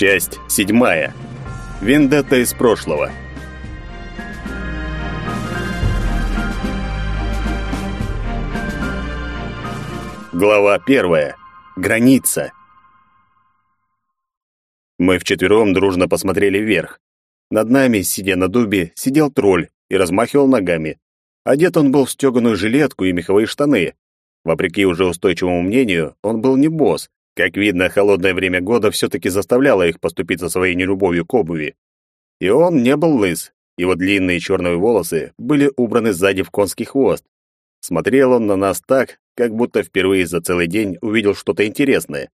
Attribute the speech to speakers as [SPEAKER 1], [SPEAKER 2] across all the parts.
[SPEAKER 1] Часть седьмая. Вендетта из прошлого. Глава первая. Граница. Мы вчетвером дружно посмотрели вверх. Над нами, сидя на дубе, сидел тролль и размахивал ногами. Одет он был в стёганую жилетку и меховые штаны. Вопреки уже устойчивому мнению, он был не босс. Как видно, холодное время года все-таки заставляло их поступиться своей нелюбовью к обуви. И он не был лыс. Его длинные черные волосы были убраны сзади в конский хвост. Смотрел он на нас так, как будто впервые за целый день увидел что-то интересное.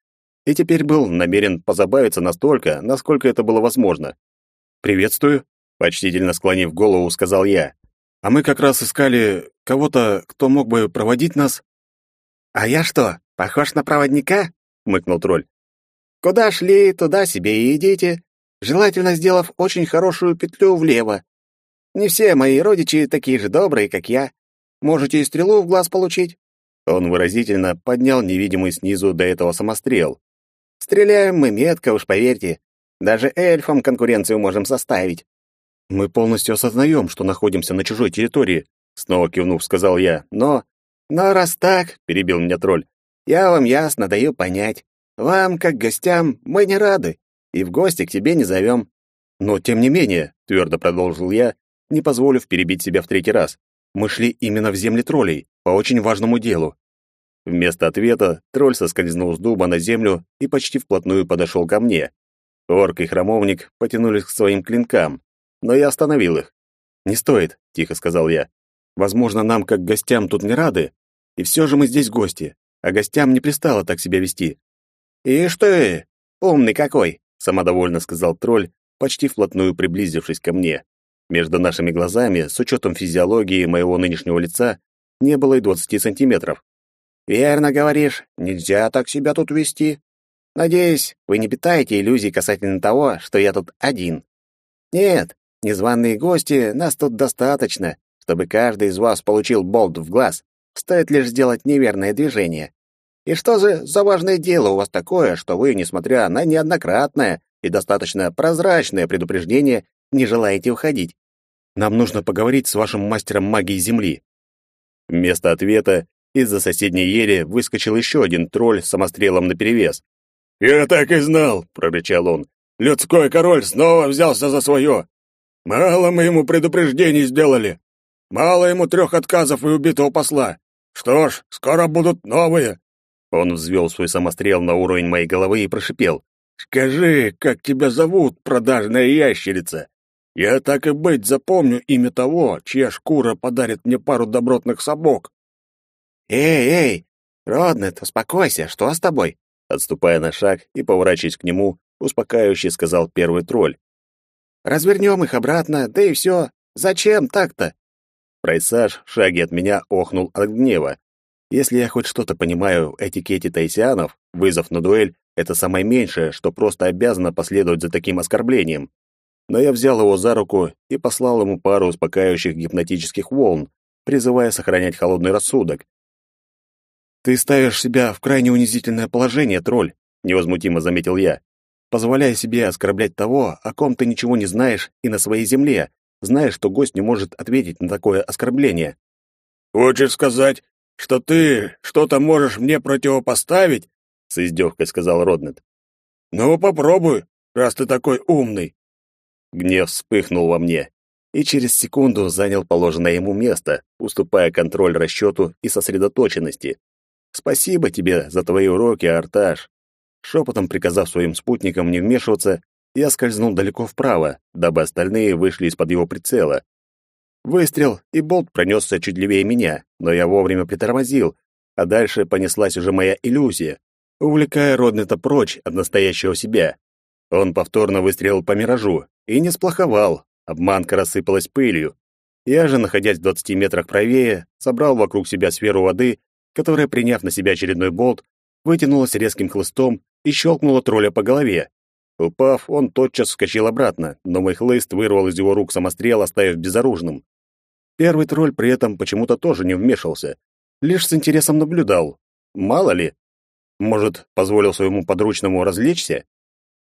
[SPEAKER 1] И теперь был намерен позабавиться настолько, насколько это было возможно. «Приветствую», — почтительно склонив голову, сказал я. «А мы как раз искали кого-то, кто мог бы проводить нас».
[SPEAKER 2] «А я что, похож на проводника?» — мыкнул тролль. «Куда шли, туда себе и идите, желательно сделав очень хорошую петлю влево. Не все мои родичи такие же добрые, как я. Можете и стрелу в глаз получить».
[SPEAKER 1] Он выразительно поднял невидимый снизу до этого самострел.
[SPEAKER 2] «Стреляем мы метко, уж поверьте. Даже эльфам конкуренцию можем составить».
[SPEAKER 1] «Мы полностью осознаем, что находимся на чужой территории», — снова кивнув, сказал я. «Но...»
[SPEAKER 2] «Но раз так», — перебил меня тролль, — «я вам ясно даю понять. Вам, как гостям, мы не рады, и в гости к тебе не зовем».
[SPEAKER 1] «Но, тем не менее», — твердо продолжил я, не позволив перебить себя в третий раз, «мы шли именно в земли троллей, по очень важному делу». Вместо ответа тролль соскользнул с дуба на землю и почти вплотную подошел ко мне. Орк и храмовник потянулись к своим клинкам, но я остановил их. «Не стоит», — тихо сказал я. «Возможно, нам, как гостям, тут не рады, и все же мы здесь гости, а гостям не пристало так себя вести».
[SPEAKER 2] «И что ты, умный какой?» — самодовольно сказал тролль, почти вплотную приблизившись ко мне.
[SPEAKER 1] Между нашими глазами, с учетом физиологии моего нынешнего лица, не было и двадцати сантиметров.
[SPEAKER 2] «Верно говоришь, нельзя так себя тут вести. Надеюсь, вы не питаете иллюзий касательно того, что я тут один. Нет, незваные гости, нас тут достаточно, чтобы каждый из вас получил болт в глаз. Стоит лишь сделать неверное движение. И что же за важное дело у вас такое, что вы, несмотря на неоднократное и достаточно прозрачное предупреждение, не желаете уходить?
[SPEAKER 1] Нам нужно поговорить с вашим мастером магии Земли. Вместо ответа из-за соседней ели выскочил еще один тролль с самострелом наперевес.
[SPEAKER 3] «Я так и знал!» — прорычал он. «Людской король снова взялся за свое! Мало мы ему предупреждений сделали! Мало ему трех отказов и убитого посла! Что ж, скоро будут новые!»
[SPEAKER 1] Он взвел свой самострел на уровень моей головы и прошипел.
[SPEAKER 3] «Скажи, как тебя зовут, продажная ящерица? Я так и быть запомню имя того, чья шкура подарит мне пару добротных сапог».
[SPEAKER 2] «Эй, эй, Роднет, успокойся, что с тобой?»
[SPEAKER 1] Отступая на шаг и поворачиваясь к нему, успокаивающе сказал первый тролль.
[SPEAKER 2] «Развернем их обратно, да и все. Зачем так-то?»
[SPEAKER 1] Прайсаж в шаге от меня охнул от гнева. Если я хоть что-то понимаю в этикете тайсианов, вызов на дуэль — это самое меньшее, что просто обязано последовать за таким оскорблением. Но я взял его за руку и послал ему пару успокаивающих гипнотических волн, призывая сохранять холодный рассудок, «Ты ставишь себя в крайне унизительное положение, тролль», — невозмутимо заметил я, позволяя себе оскорблять того, о ком ты ничего не знаешь и на своей земле, зная, что гость не может ответить на такое оскорбление.
[SPEAKER 3] «Хочешь сказать, что ты что-то можешь мне противопоставить?» — с издевкой сказал Роднет. «Ну, попробуй, раз ты такой умный».
[SPEAKER 1] Гнев вспыхнул во мне и через секунду занял положенное ему место, уступая контроль расчету и сосредоточенности. Спасибо тебе за твои уроки, Арташ. Шепотом приказав своим спутникам не вмешиваться, я скользнул далеко вправо, дабы остальные вышли из-под его прицела. Выстрел, и болт пронесся чуть левее меня, но я вовремя притормозил, а дальше понеслась уже моя иллюзия, увлекая Роднета прочь от настоящего себя. Он повторно выстрелил по миражу и не сплоховал, обманка рассыпалась пылью. Я же, находясь в двадцати метрах правее, собрал вокруг себя сферу воды которая, приняв на себя очередной болт, вытянулась резким хлыстом и щелкнула тролля по голове. Упав, он тотчас вскочил обратно, но мой хлыст вырвал из его рук самострел, оставив безоружным. Первый тролль при этом почему-то тоже не вмешался, лишь с интересом наблюдал. Мало ли, может, позволил своему подручному развлечься?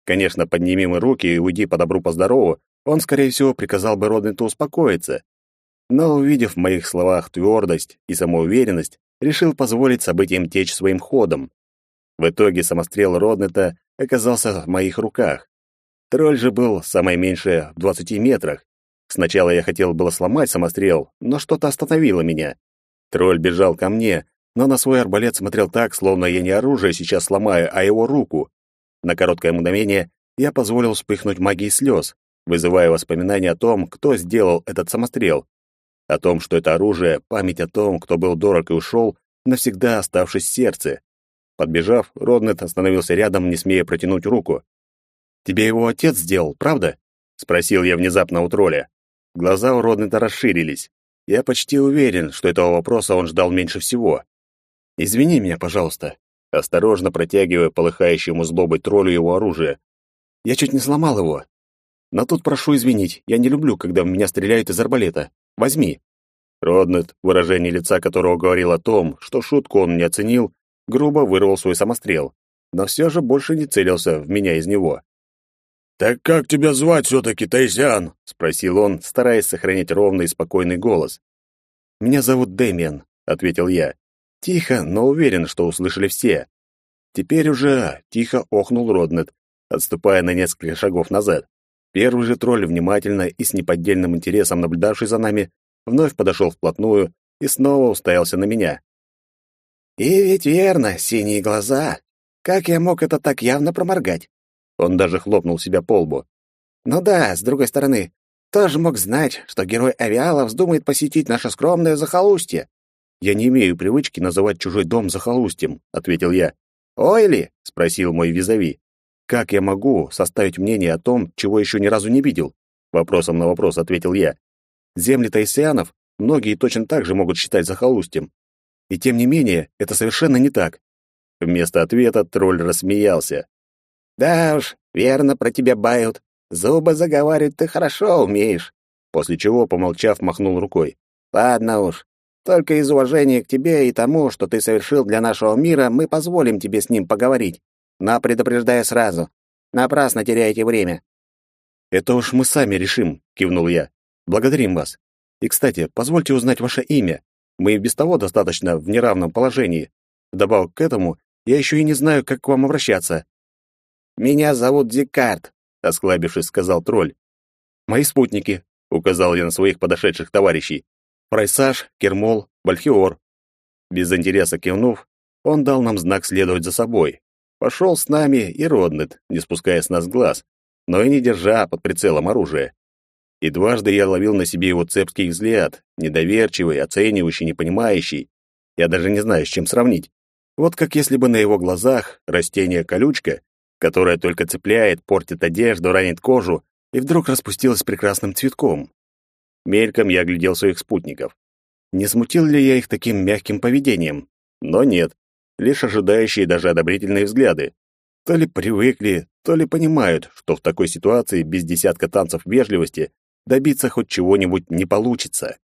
[SPEAKER 1] Конечно, подними мы руки и уйди по добру, по здорову, он, скорее всего, приказал бы Роднету успокоиться. Но, увидев в моих словах твердость и самоуверенность, решил позволить событиям течь своим ходом. В итоге самострел Роднета оказался в моих руках. Тролль же был самое меньшее в двадцати метрах. Сначала я хотел было сломать самострел, но что-то остановило меня. Тролль бежал ко мне, но на свой арбалет смотрел так, словно я не оружие сейчас сломаю, а его руку. На короткое мгновение я позволил вспыхнуть магией слез, вызывая воспоминания о том, кто сделал этот самострел. О том, что это оружие, память о том, кто был дорог и ушел, навсегда оставшись в сердце. Подбежав, Роднет остановился рядом, не смея протянуть руку. «Тебе его отец сделал, правда?» — спросил я внезапно у тролля. Глаза у Роднета расширились. Я почти уверен, что этого вопроса он ждал меньше всего. «Извини меня, пожалуйста», осторожно протягивая полыхающему злобой троллю его оружие. «Я чуть не сломал его. Но тут прошу извинить, я не люблю, когда в меня стреляют из арбалета. Возьми». Роднет, выражение лица которого говорило о том, что шутку он не оценил, грубо вырвал свой самострел, но все же больше не целился в меня из него.
[SPEAKER 3] «Так как тебя звать все-таки, Тайсян?» — спросил он, стараясь сохранять ровный и спокойный голос.
[SPEAKER 1] «Меня зовут Дэмиан», — ответил я. Тихо, но уверен, что услышали все. Теперь уже тихо охнул Роднет, отступая на несколько шагов назад. Первый же тролль, внимательно и с неподдельным интересом наблюдавший за нами, вновь подошел вплотную и снова уставился на меня.
[SPEAKER 2] «И ведь верно, синие глаза. Как я мог это так явно проморгать?»
[SPEAKER 1] Он даже хлопнул себя по лбу.
[SPEAKER 2] «Ну да, с другой стороны, тоже мог знать, что герой Авиала вздумает посетить наше скромное захолустье.
[SPEAKER 1] «Я не имею привычки называть чужой дом захолустьем», — ответил я.
[SPEAKER 2] «Ой ли?»
[SPEAKER 1] — спросил мой визави. «Как я могу составить мнение о том, чего еще ни разу не видел?» Вопросом на вопрос ответил я. «Земли тайсианов многие точно так же могут считать захолустьем. И тем не менее, это совершенно не так». Вместо ответа тролль рассмеялся.
[SPEAKER 2] «Да уж, верно про тебя бают. Зубы заговаривать ты хорошо умеешь».
[SPEAKER 1] После чего, помолчав, махнул рукой.
[SPEAKER 2] «Ладно уж, только из уважения к тебе и тому, что ты совершил для нашего мира, мы позволим тебе с ним поговорить. Но предупреждая сразу, напрасно теряете время».
[SPEAKER 1] «Это уж мы сами решим», — кивнул я. «Благодарим вас. И, кстати, позвольте узнать ваше имя. Мы и без того достаточно в неравном положении. Вдобавок к этому, я еще и не знаю, как к вам обращаться».
[SPEAKER 2] «Меня зовут Дикард», — осклабившись, сказал тролль.
[SPEAKER 1] «Мои спутники», — указал я на своих подошедших товарищей. Прайсаж, Кермол, Бальхиор. Без интереса кивнув, он дал нам знак следовать за собой. Пошел с нами и Роднет, не спуская с нас глаз, но и не держа под прицелом оружия. И дважды я ловил на себе его цепкий взгляд, недоверчивый, оценивающий, непонимающий. Я даже не знаю, с чем сравнить. Вот как если бы на его глазах растение-колючка, которое только цепляет, портит одежду, ранит кожу, и вдруг распустилось прекрасным цветком. Мельком я оглядел своих спутников. Не смутил ли я их таким мягким поведением? Но нет, лишь ожидающие даже одобрительные взгляды. То ли привыкли, то ли понимают, что в такой ситуации без десятка танцев вежливости добиться хоть чего-нибудь не получится.